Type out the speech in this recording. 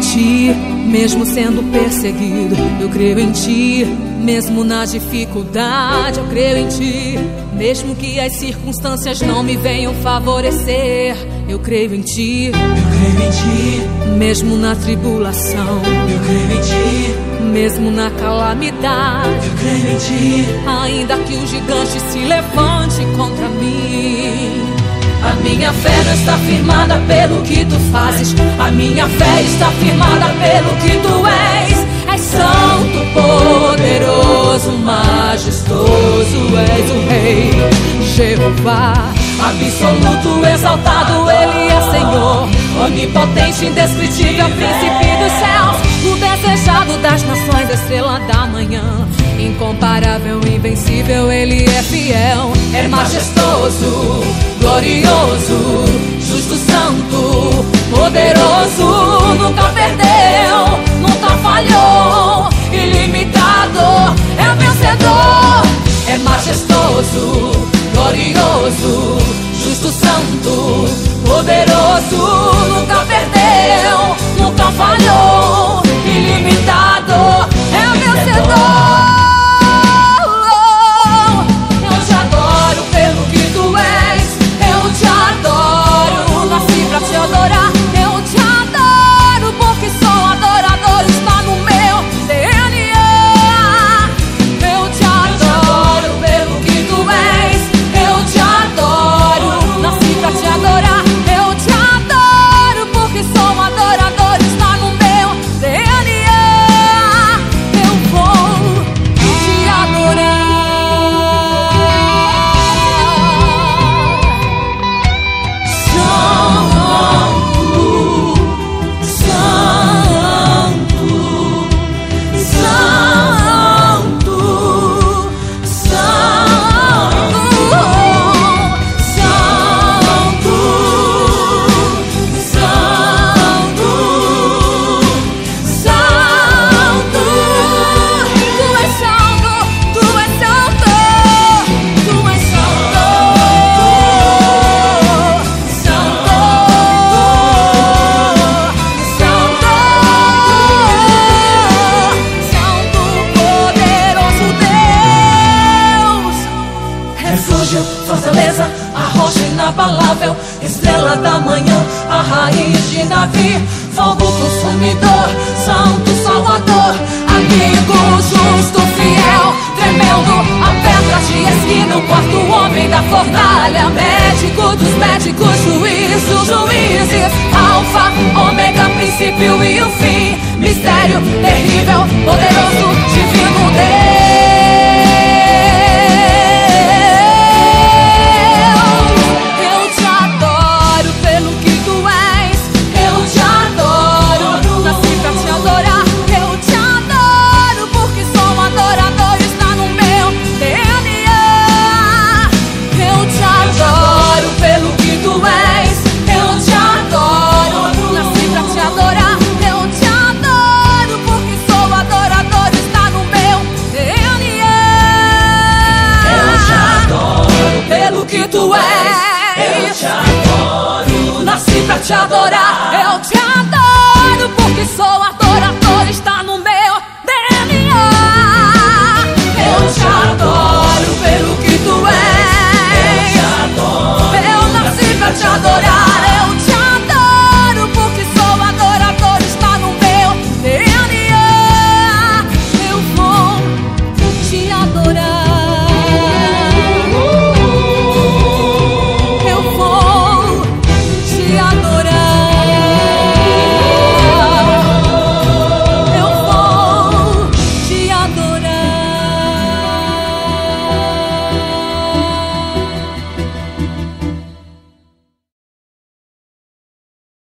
ti, mesmo sendo perseguido. Eu creio em ti, mesmo na dificuldade. Eu creio em ti, mesmo que as circunstâncias não me venham favorecer. Eu creio em ti, eu creio em ti, mesmo na tribulação. Eu creio em ti, mesmo na calamidade. Eu creio em ti, ainda que o gigante se levante contra mim. A minha fé não está firmada pelo que tu fazes. A minha fé está firmada pelo que tu és. És santo, poderoso, majestoso, és o Rei. Jeová, absoluto, exaltado, Ele é Senhor. Onipotente, indescritível, príncipe dos céus. O desejado das nações, estrela da. Incomparável, invencível, Ele é fiel. É majestoso glorioso, inabalável, estrela da manhã, a raiz de Davi, fogo consumidor, santo salvador, amigo justo, fiel, tremendo, a pedra de esquina, o quarto homem da fornalha, médico dos médicos, juiz dos juízes, alfa, ômega, princípio e o fim, mistério terrível, poderoso, que tu és. Eu te adoro. Nasci pra te adorar. Eu te